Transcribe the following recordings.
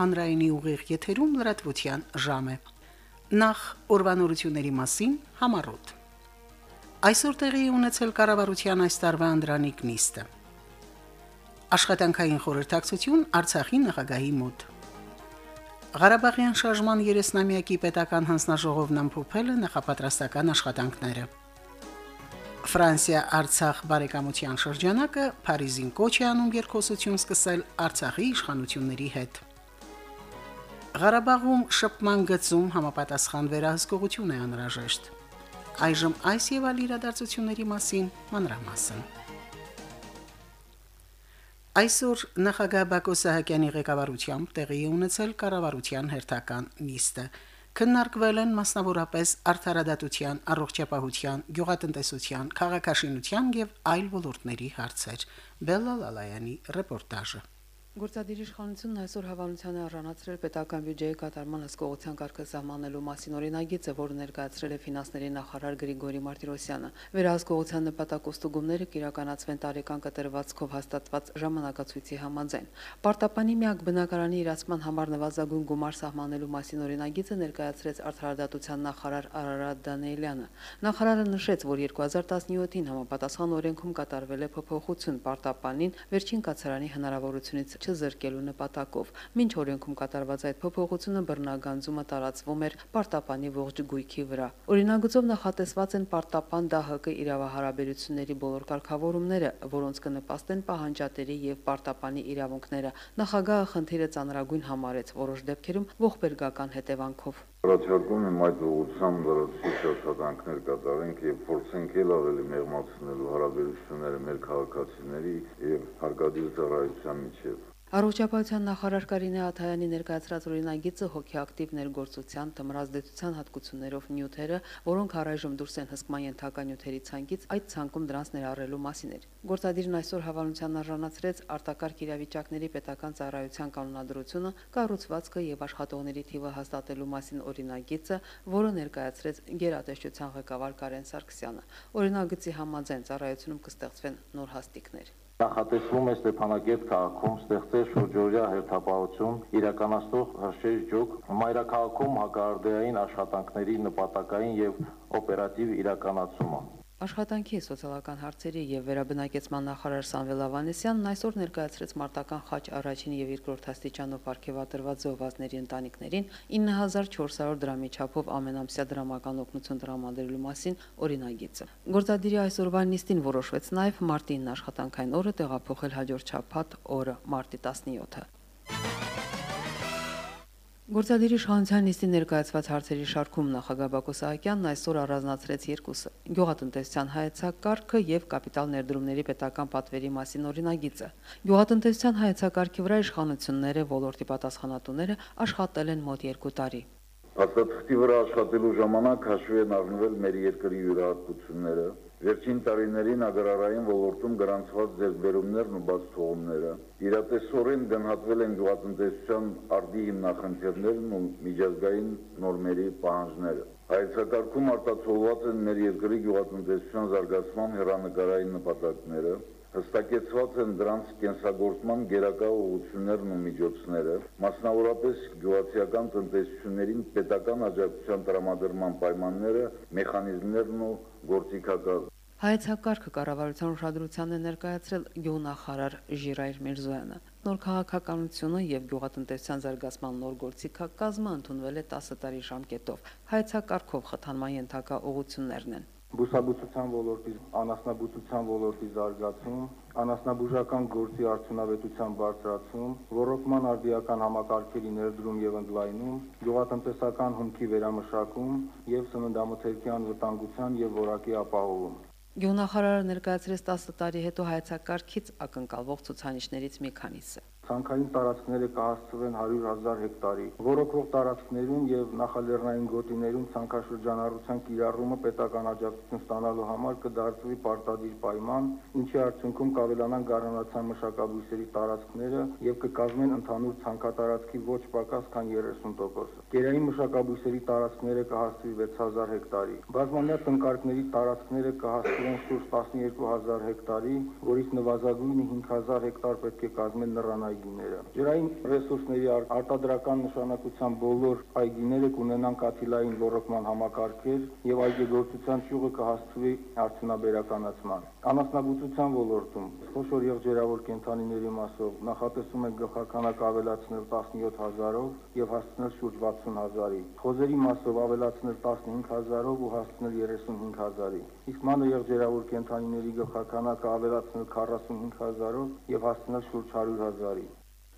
հանրայինի ուղիղ եթերում լրատվության ժամ է։ Նախ օրվանորությունների մասին համառոտ։ Այսօր տեղի ունեցել կառավարության այս տարվա անդրանիկ նիստը։ Աշխատանքային խորհրդակցություն Արցախի նախագահի մոտ։ Ղարաբաղյան շարժման 30-ամյակի պետական հանձնաժողովն ամփոփել է նախապատրաստական աշխատանքները։ Ֆրանսիա-Արցախ բարեկամության շրջանակը Փարիզին կոչ է անում երկխոսություն սկսել Արցախի իշխանությունների հետ։ Ղարաբաղում շփման գծում համապատասխան վերահսկողություն է անհրաժեշտ։ Այժմ այս եւ այլ իրադարձությունների մասին մանրամասն։ Այսօր նախագահ Բակո Սահակյանի ղեկավարությամբ տեղի ունեցել կառավարության հերթական նիստը։ Քննարկվել են մասնավորապես արդարադատության, առողջապահության, գյուղատնտեսության, քաղաքաշինության եւ այլ ոլորտների հարցեր։ Բելլալալայանի ռեպորտաժը։ Գործադիր իշխանությունն այսօր հավանության է առանցրել պետական բյուջեի կատարման հսկողության կարգը սահմանելու մասին օրինագիծը, որը ներկայացրել է ֆինանսների նախարար Գրիգորի Մարտիրոսյանը։ Վերահսկողության նպատակով ստուգումները կիրականացվեն տարեկան կտրվածքով հաստատված ժամանակացույցի համաձայն։ Պարտապանի միակ բնակարանի իրացման համար նվազագույն գումար սահմանելու մասին օրինագիծը ներկայացրեց արդարադատության նախարար Արարատ Դանեելյանը։ Նախարարը նշեց, որ 2017-ին համապատասխան օրենքում կատարվել է փոփոխություն պարտապանին վերջին կացարանի հնարավորությունից չզրկելու նպատակով։ Մինչ օրենքում կատարված այդ փոփոխությունը բռնագանձումը տարածվում էր պարտապանի ողջ գույքի վրա։ Օրինագծով նախատեսված են պարտապան ԴՀԿ իրավահարաբերությունների բոլոր կարգավորումները, որոնց կնպաստեն պահանջատերի եւ պարտապանի իրավունքները։ Նախագահը խնդիրը ծանրագույն համարեց որոշ դեպքերում ողբերգական հետևանքով։ Առաջարկում եմ այդ ուղղությամբ լրացուցիչ աշխատանքներ կատարենք եւ փորձենք ել ավելի մեղմացնելու հարաբերությունները մեր քաղաքացիների եւ հարկադիր ծառայության միջեւ։ Առողջապահության նախարար Կարինե Աթայանի ներկայացրած օրինագիծը հոգեակտիվ ներգործության թմրազդեցության հատկություններով նյութերը, որոնք առայժմ դուրս են հսկման ենթակա նյութերի ցանկից, այդ ցանկում դրանց ներառելու մասին էր։ Գործադիրն այսօր հավանության արժանացրեց արտակարգ իրավիճակների պետական ծառայության կանոնադրությունը, կառուցվածքը եւ աշխատողների թիվը հաստատելու մասին օրինագիծը, որը ներկայացրեց գերատեսչության ղեկավար Կարեն Սարգսյանը։ Օրինագծի համաձայն ծառայությունում կստեղծվեն նոր հաստիկներ։ Նախատեսվում է Ստեփանակերտ քաղաքում ստեղծել շուրջօրյա հերթապահություն, իրականացնող հրշեջ ջոկ, մայրաքաղաքում հակարդեային աշխատանքների նպատակային եւ օպերատիվ իրականացումը։ Աշխատանքի սոցիալական հարցերի եւ վերաբնակեցման նախարար Սամվել Ավանեսյանն այսօր ներկայացրեց մարտական խաչ առաջին եւ երկրորդ աստիճանով ապարգևատրված զոհվածների ընտանիքներին 9400 դրամի չափով ամենամսյա դրամական օգնություն տրամադրելու մասին օրինագիծը։ Գործադիրի այսօրվա նիստին որոշվեց նաեւ մարտին աշխատանքային օրը տեղափոխել հաջորդ շաբաթ օրը մարտի 17-ը։ Գործադիրի շահանցյան նիստի ներկայացված հարցերի շարքում նախագահ Բակո Սահակյանն այսօր առանձնացրեց երկուսը՝ գյուղատնտեսության հայեցակարգը եւ կապիտալ ներդրումների պետական պատվերի մասին օրինագիծը։ Գյուղատնտեսության հայեցակարգի վրա իշխանությունները ոլորտի պատասխանատուները աշխատել են մոտ 2 տարի։ Հաստատքի վրա աշխատելու ժամանակ հաշվի են առնվել մեր երկրի յուրահատկությունները, Վերջին տարիներին ագրարային ոլորտում գրանցված ձեռքբերումներն ու բաց թողումները իրատեսորեն գնահատվել են գյուղատնտեսության արդի հիմնախնդիրներն ու միջազգային նորմերի պահանջները։ Հայեցակարգում արտացոլված են մեր երկրի գյուղատնտեսության զարգացման հերանեկարային նպատակները, հստակեցված են դրանց կենսագործման գերակա ուղղություններն ու միջոցները, մասնավորապես գյուղացիական տնտեսություններին պետական աջակցության տրամադրման պայմանները, մեխանիզմներն ու գործիքակազմը Հայեցակարգը կառավարության ուշադրության է ներկայացրել գյուղնախարար Ժիրայր Միրզոյանը։ Նոր քաղաքականությունը եւ գյուղատնտեսության զարգացման նոր գործիքակազմը ընդունվել է 10 տարի ժամկետով։ Հայեցակարգով խթանման ենթակա ուղություններն են բուսաբուծության ոլորտի, անասնաբուծության ոլորտի զարգացում, անասնաբուժական գործի արդյունավետության բարձրացում, ռոռոկման արդիական համակարգերի ներդրում եւ ընդլայնում, գյուղատնտեսական հումքի վերամշակում եւ սննդամթերքի անվտանգության եւ որակի ապահովում։ Գյուղնախարարը ներկայացրեց 10 տարի հետո հայեցակարգից ակնկալվող ցուցանիշներից մի քանիսը ցանկային տարածքները կհասցվեն 100.000 հեկտարի։ Ռոռոկվող տարածքներում եւ նախալեռնային գոտիներում ցանկաշրջանառության կիրառումը պետական աջակցություն ստանալու համար կդարձվի պարտադիր պայման, ինչի արդյունքում կավելանան գառնանացան մշակաբույսերի տարածքները եւ կկազմեն ընդհանուր ցանկատարածքի ոչ պակաս քան 30%։ Կերային մշակաբույսերի տարածքները կհասցվի 6000 հեկտարի։ Բազմամյա տնկարկների տարածքները կհասցվեն շուրջ 12000 հեկտարի, որից նվազագույնը 5000 հեկտար պետք է կազմեն նռանայի այգիները։ Ջրային ռեսուրսների արտադրական նշանակության բոլոր այգիները կունենան կաթիլային ռոռոկման համակարգեր եւ այգեգործության ճյուղը կհասցվի արդյունաբերականացման։ Անասնաբուծության ոլորտում խոշոր եղջերավոր կենթանիների մասով նախատեսում է գլխականակ ավելացնել 17000-ով եւ հասցնել շուրջ 60000-ի։ Խոզերի մասով ավելացնել 15000-ով ու հասցնել 35000-ի։ Իսկ մանր եղջերավոր կենթանիների գլխականակը ավելացնել 45000-ով եւ հասցնել շուրջ 100000-ի։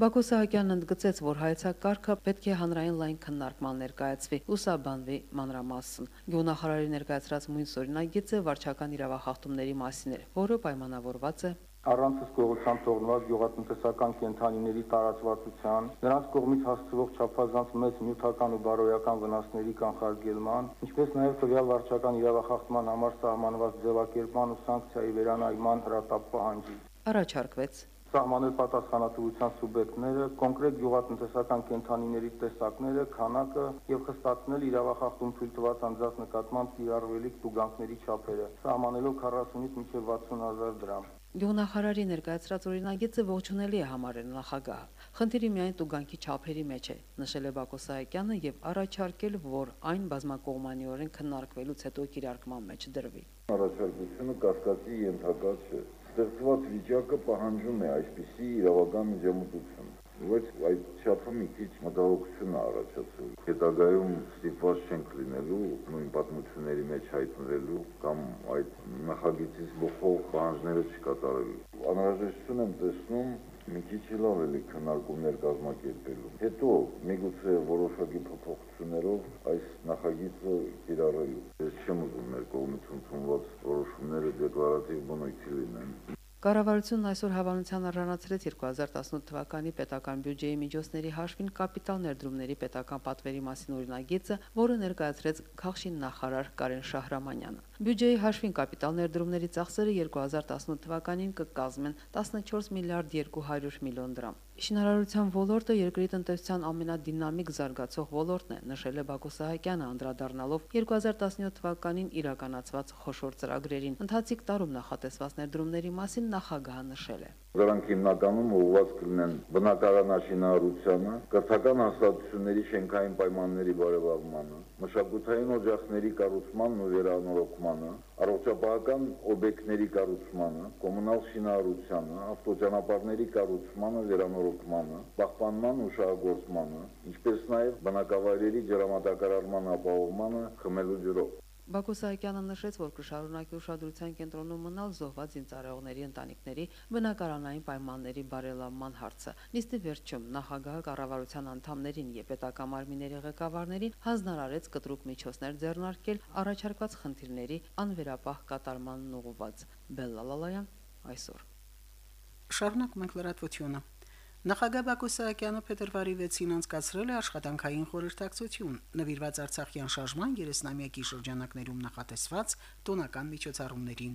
Բակո Սահակյանն ընդգծեց, որ հայեցակարգը պետք է հանրային լայն քննարկման ներկայացվի ու սաբանվի մանրամասն։ Գյուղնախարարի ներկայացրած մույս օրինագիծը վարչական իրավախախտումների մասին էր, որը պայմանավորված է առանց հսկողության թողնված գյուղատնտեսական կենթանիների տարածվածության, նրանց կողմից հասցվող չափազանց մեծ նյութական ու բարոյական վնասների կանխարգելման, ինչպես նաև տվյալ վարչական իրավախախտման համար սահմանված ձևակերպման ու սանկցիայի վերանայման հրատապ պահանջի։ Առաջարկվեց սահմանել պատասխանատվության սուբյեկտները, կոնկրետ գյուղատնտեսական կենթանիների տեսակները, քանակը եւ խստացնել իրավախախտում թույլ տված անձանց նկատմամբ կիրառվելիք տուգանքների չափերը, սահմանելով 40-ից մինչև 60000 դրամ։ Գյուղնախարարի ներկայացրած օրինագիծը ողջունելի է համարել նախագահը։ Խնդիրը միայն տուգանքի չափերի մեջ է, նշել է Բակո Սահակյանը եւ առաջարկել, որ այն բազմակողմանիորեն քննարկվելուց հետո կիրարկման մեջ դրվի։ Առաջարկությունը կասկածի ենթակա չէ ստեղծված վիճակը պահանջում է այսպիսի իրավական միջամտություն բայց այդ չափը մի քիչ մտահոգություն է առաջացել։ Հետագայում ստիպված չենք լինելու նույն պատմությունների մեջ հայտնվելու կամ այդ նախագիծից բխող պահանջները չկատարելու։ Անհրաժեշտություն եմ տեսնում մի քիչ լավ էլի քննարկումներ կազմակերպելու։ Հետո միգուցե որոշակի փոփոխություններով այս նախագիծը կիրառելու։ Ես չեմ ուզում մեր կողմից ընդունված որոշումները դեկլարատիվ բնույթի լինեն։ Կառավարությունն այսօր հավանության առանցրեց 2018 թվականի պետական բյուջեի միջոցների հաշվին կապիտալ ներդրումների պետական պատվերի մասին օրինագիծը, որը ներկայացրեց Խախշին նախարար Կարեն Շահրամանյանը։ Բյուջեի հաշվին կապիտալ ներդրումների ծախսերը 2018 թվականին կկազմեն 14 միլիարդ 200 միլիոն դրամ։ Շինարարության ոլորտը երկրի տնտեսության ամենադինամիկ զարգացող ոլորտն է, նշել է Բակո Սահակյանը, անդրադառնալով 2017 թվականին իրականացված խոշոր ծրագրերին։ Ընթացիկ տարում նախատեսված ներդրումների մասին նախագահը նշել է. Դրանք հիմնականում ուղղված կլինեն բնակարանաշինարարությանը, կրթական հաստատությունների շենքային պայմանների բարելավմանը, մշակութային օջախների կառուցմանն ու վերանորոգմանը, առողջապահական օբյեկտների կառուցմանը, կոմունալ շինարարությանը, ավտոճանապարհների կառուցմանը, վերանորոգմանը, պահպանման ու շահագործմանը, ինչպես նաև բնակավայրերի ջրամատակարարման ապահովմանը խմելու ջրով։ Բակո Սահակյանը նշեց, որ կշարունակի ուշադրության կենտրոնում մնալ զոհված ինձարեղների ընտանիքների բնակարանային պայմանների բարելավման հարցը։ Նիստի վերջում նախագահը կառավարության անդամներին եւ պետական մարմինների ղեկավարներին հանձնարարեց կտրուկ միջոցներ ձեռնարկել առաջարկված խնդիրների անվերապահ կատարմանն ուղղված։ Բելլալալայան այսօր։ Շարունակ մենք լրատվությունը։ Նախագահ Բակո Սահակյանը փետրվարի 6-ին անցկացրել է աշխատանքային խորհրդակցություն նվիրված Արցախյան շարժման 30-ամյակի շրջանակներում նախատեսված տոնական միջոցառումներին։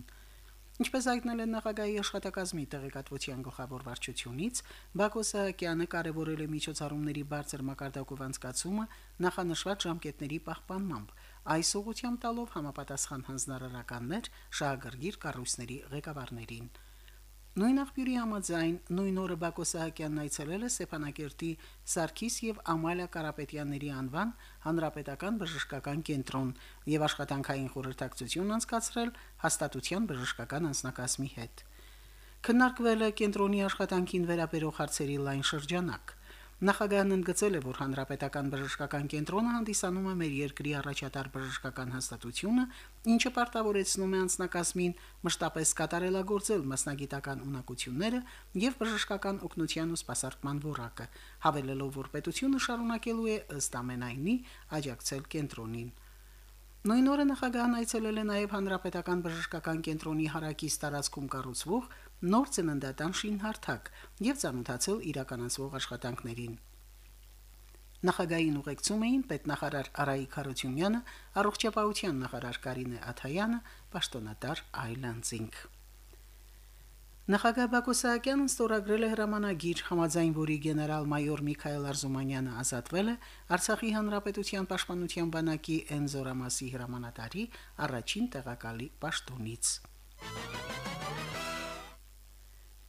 Ինչպես հայտնել են նախագահի աշխատակազմի տեղեկատվության գլխավոր վարչությունից, Բակո Սահակյանը կարևորել է միջոցառումների բարձր մակարդակով անցկացումը նախանշված ժամկետների պահպանմամբ, այս ուղղությամբ տալով համապատասխան հանձնարարականներ շահագրգիռ կառույցների ղեկավարներին։ Նույն աղբյուրի համաձայն նույն օրը Բակո Սահակյանն այցելել է Ստեփանակերտի Սարգիս եւ Ամալիա Կարապետյանների անվան հանրապետական բժշկական կենտրոն եւ աշխատանքային խորհրդակցություն անցկացրել հաստատության բժշկական անձնակազմի հետ։ Քննարկվել է կենտրոնի աշխատանքին վերաբերող հարցերի լայն շրջանակ։ Նախագահն ընդգծել է, որ հանրապետական բժշկական կենտրոնը հանդիսանում է մեր երկրի առաջատար բժշկական հաստատությունը, ինչը պարտավորեցնում է անձնակազմին մշտապես կատարելագործել մասնագիտական ունակությունները եւ բժշկական օգնության ու սպասարկման որակը, հավելելով, որ պետությունը շարունակելու է ըստ ամենայնի աջակցել կենտրոնին։ Նույն օրը նախագահն այցելել է նաև հանրապետական բժշկական կենտրոնի հարակից տարածքում կառուցվող նոր ծննդատան շինհարթակ եւ ցանոթացել իրականացվող աշխատանքներին։ Նախագահային ուղեկցում էին պետնախարար Արայիկ Խարությունյանը, առողջապահության նախարար Կարինե Աթայանը, պաշտոնատար Այլանդզինգ։ Նախագահ Բակո Սահակյանն ստորագրել է հրամանագիր, համաձայն որի գեներալ-մայոր Միքայել Արզումանյանը ազատվել է Արցախի հանրապետության պաշտպանության բանակի Էնզորամասի հրամանատարի առաջին տեղակալի պաշտոնից։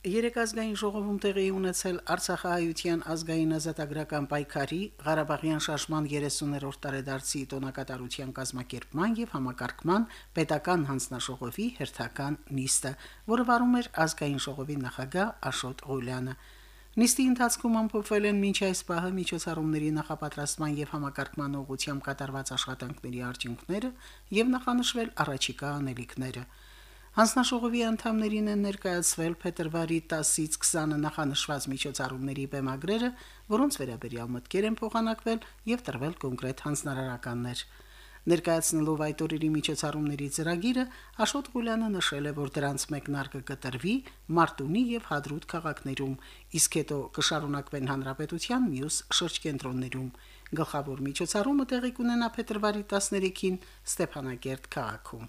Երեք ազգային ժողովում տեղի ունեցել Արցախահայության ազգային ազատագրական պայքարի Ղարաբաղյան շարժման 30-րդ տարեդարձի տոնակատարության կազմակերպման եւ համակարգման պետական հանձնաժողովի հերթական նիստը, որը վարում էր ազգային ժողովի նախագահ Աշոտ Ղուլյանը։ Նիստի ընթացքում ամփոփվել են մինչ այս պահը միջոցառումների նախապատրաստման եւ համակարգման ուղղությամբ կատարված աշխատանքների արդյունքները եւ նախանշվել առաջիկա անելիքները։ Հանձնաշողովի անդամներին են ներկայացվել փետրվարի 10-ից 20-ը նախանշված միջոցառումների բեմագրերը, որոնց վերաբերյալ մտքեր են փոխանակվել եւ տրվել կոնկրետ հանձնարարականներ։ Ներկայացնելով այդ օրերի միջոցառումների ծրագիրը, Աշոտ Ղուլյանը նշել է, որ դրանց մեկնարկը կտրվի Մարտունի եւ Հադրուտ քաղաքներում, իսկ հետո կշարունակվեն հանրապետության մյուս շրջկենտրոններում։ Գլխավոր միջոցառումը տեղի կունենա փետրվարի 13-ին Ստեփանակերտ քաղաքում։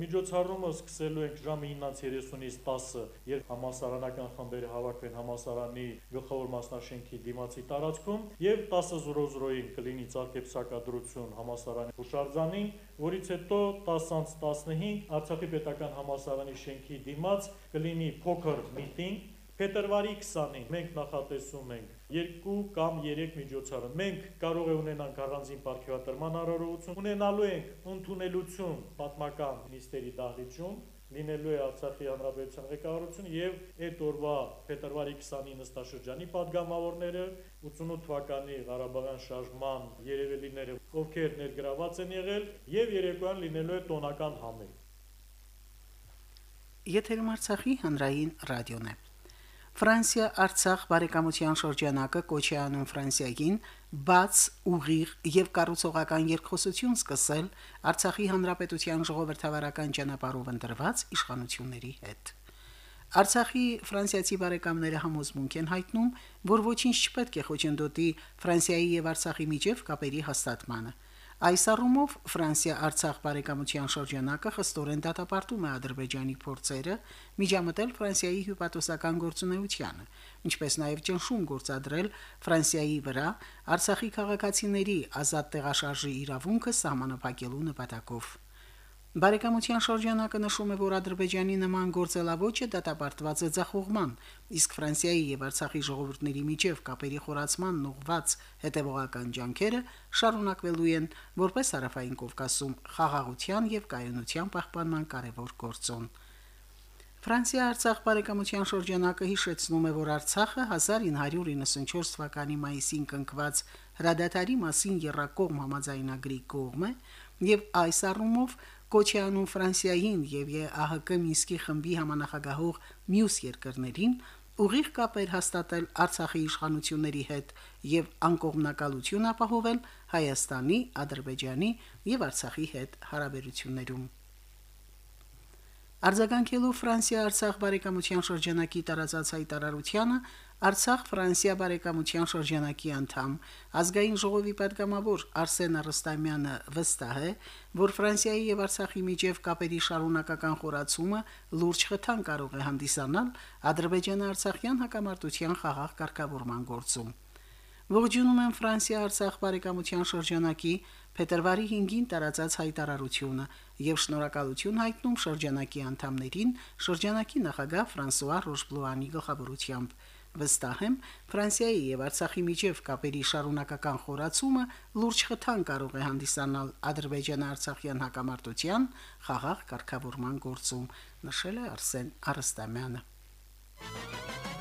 Միջոցառումը սկսելու ենք ժամը 9:30-ից 10-ը, երբ համասարանական խմբերը հավաքվեն համասարանի գլխավոր մասնաշենքի դիմացի տարածքում, եւ 10:00-ին կլինի ցարգեպսակադրություն համասարանի հուշարձանին, որից հետո 10:15 Արցախի պետական համասարանի շենքի դիմաց կլինի փոքր միտինգ Փետրվարի 20-ին մենք նախատեսում ենք երկու կամ երեք միջոցառում։ Մենք կարող է ունենանք առանձին ապարքեվատրման առողջություն, ունենալու ենք ընդունելություն պատմական նիստերի դահլիճում, լինելու է Արցախի հանրապետության ղեկավարությունը եւ այդ օրվա փետրվարի 20-ի նստաշրջանի падգամավորները 88 թվականի Ղարաբաղյան շարժման երևելիները, ովքեր ներգրաված են եղել եւ երեկոյան լինելու է տոնական համերգ։ Եթերում Արցախի հանրային ռադիոն է։ Ֆրանսիա-Արցախ բարեկամության շրջանակը կոչ է անում Ֆրանսիային բաց, ուղիղ եւ կառուցողական երկխոսություն սկսել Արցախի հանրապետության ժողովրդավարական ճանապարհով ընտրված իշխանությունների հետ։ Արցախի ֆրանսիացի բարեկամները համոզմունք են հայտնում, որ ոչինչ չպետք է խոչընդոտի Ֆրանսիայի եւ Արցախի միջև կապերի հաստատմանը։ Այս առումով Ֆրանսիա-Արցախ բարեկամության շրջանակը խստորեն դատապարտում է Ադրբեջանի փորձերը միջամտել Ֆրանսիայի հյուպատոսական գործունեությանը, ինչպես նաև ճնշում գործադրել Ֆրանսիայի վրա Արցախի քաղաքացիների ազատ տեղաշարժի իրավունքը սահմանափակելու նպատակով։ Բարեկամության շրջանակը նշում է, որ Ադրբեջանի նման գործելավոճը դատապարտված է ձախողման, իսկ Ֆրանսիայի եւ Արցախի ժողովուրդների միջև կապերի խորացման ուղված հետևողական ջանքերը շարունակվելու են որպես Հարավային Կովկասում խաղաղության եւ կայունության պահպանման կարևոր գործոն։ Ֆրանսիա-Արցախ բարեկամության շրջանակը հիշեցնում է, որ Արցախը 1994 թվականի մայիսին կնքված հրադադարի մասին երրակողմ համաձայնագրի կողմ է եւ այս առումով կոչ է անում Ֆրանսիային եւ ԵԱՀԿ Մինսկի խմբի համանախագահող մյուս երկրներին ուղիղ կապեր հաստատել Արցախի իշխանությունների հետ եւ անկողմնակալություն ապահովել Հայաստանի, Ադրբեջանի եւ Արցախի հետ հարաբերություններում։ Արձագանքելով Ֆրանսիա-Արցախ բարեկամության շրջանակի տարածած հայտարարությանը Արցախ Ֆրանսիա բարեկամության շրջանակի անդամ ազգային ժողովի պատգամավոր Արսեն Արստամյանը վստահ է, որ Ֆրանսիայի եւ Արցախի միջև կապերի շարունակական խորացումը լուրջ խթան կարող է հանդիսանալ Ադրբեջան-Արցախյան հակամարտության խաղաղ կարգավորման գործում։ Ողջունում եմ Ֆրանսիա-Արցախ բարեկամության շրջանակի փետրվարի 5-ին տարածած հայտարարությունը եւ շնորհակալություն հայտնում շրջանակի անդամներին, շրջանակի նախագահ Ֆրանսուয়া Ռոշբլուանի գլխավորությամբ վստահ եմ Ֆրանսիայի եւ Արցախի միջև կապերի շարունակական խորացումը լուրջ խթան կարող է հանդիսանալ Ադրբեջան-Արցախյան հակամարտության խաղաղ կարգավորման գործում նշել է Արսեն Արստամյանը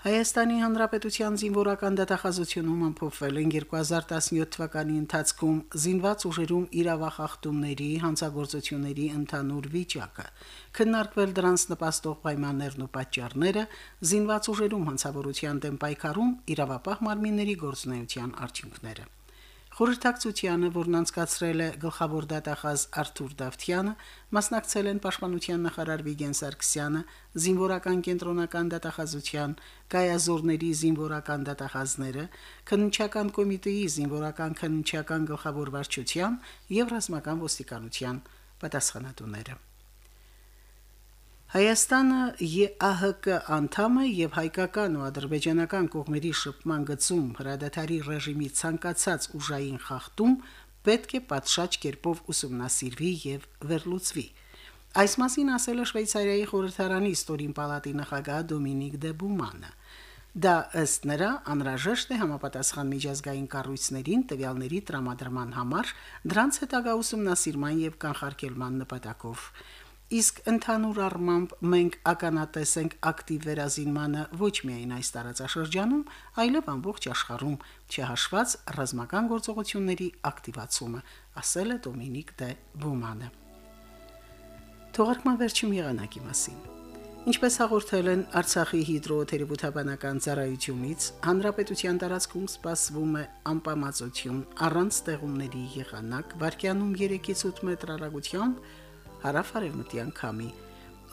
Հայաստանի Հանրապետության զինվորական դատախազությունում ամփոփվել են 2017 թվականի ընթացքում զինված ուժերում իրավախախտումների, հանցագործությունների ընդհանուր վիճակը, քննարկվել դրանց նպաստող պայմաններն ու պատճառները, զինված ուժերում հանցավորության դեմ պայքարում իրավապահ մարմինների գործունեության արդյունքները։ Խորհրդակցությանը, որն անցկացրել է գլխավոր դատախազ Արթուր Դավթյանը, մասնակցել են Պաշտպանության նախարար Վիգեն Սարգսյանը, զինվորական կենտրոնական դատախազության, կայազորների զինվորական դատախազները, քննչական կոմիտեի զինվորական քննչական գլխավոր վարչության եւ ռազմական ոստիկանության պատասխանատուները։ Հայաստանը ԵԱՀԿ անդամ է եւ հայկական ու ադրբեջանական կողմերի շփման գծում հրադադարի ռեժիմի ցանկացած ուժային խախտում պետք է պատշաճ կերպով ուսումնասիրվի եւ վերլուծվի։ Այս մասին ասել է Շվեյցարիայի խորհրդարանի ստորին պալատի նախագահ Դոմինիկ դե Բումանը։ Դա ըստ նրա անհրաժեշտ է համապատասխան միջազգային կառույցներին տվյալների տրամադրման համար դրանց հետագա ուսումնասիրման եւ կանխարգելման նպատակով։ Իսկ ընդհանուր առմամբ մենք ականատես ենք ակտիվ վերազինմանը ոչ միայն այս տարածաշրջանում, այլև ամբողջ աշխարհում, չհաշված ռազմական գործողությունների ակտիվացումը, ասել է Դոմինիկ դե Բումանը։ Թողարկման վերջին եղանակի մասին։ Ինչպես հաղորդել են Արցախի հիդրոթերապևտաբանական ծառայությունից, հանրապետության տարածքում սպասվում է անպամացություն առանց ստեղումների եղանակ, վարկյանում 3-ից 8 մետր հեռագությամբ հարավարևմտյան քամի։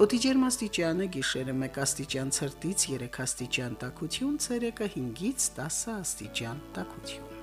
Օդի ջերմաստիճանը գիշերը 1 աստիճան ցրտից 3 աստիճան տաքություն, ցերեկը 5-ից 10 աստիճան տաքություն։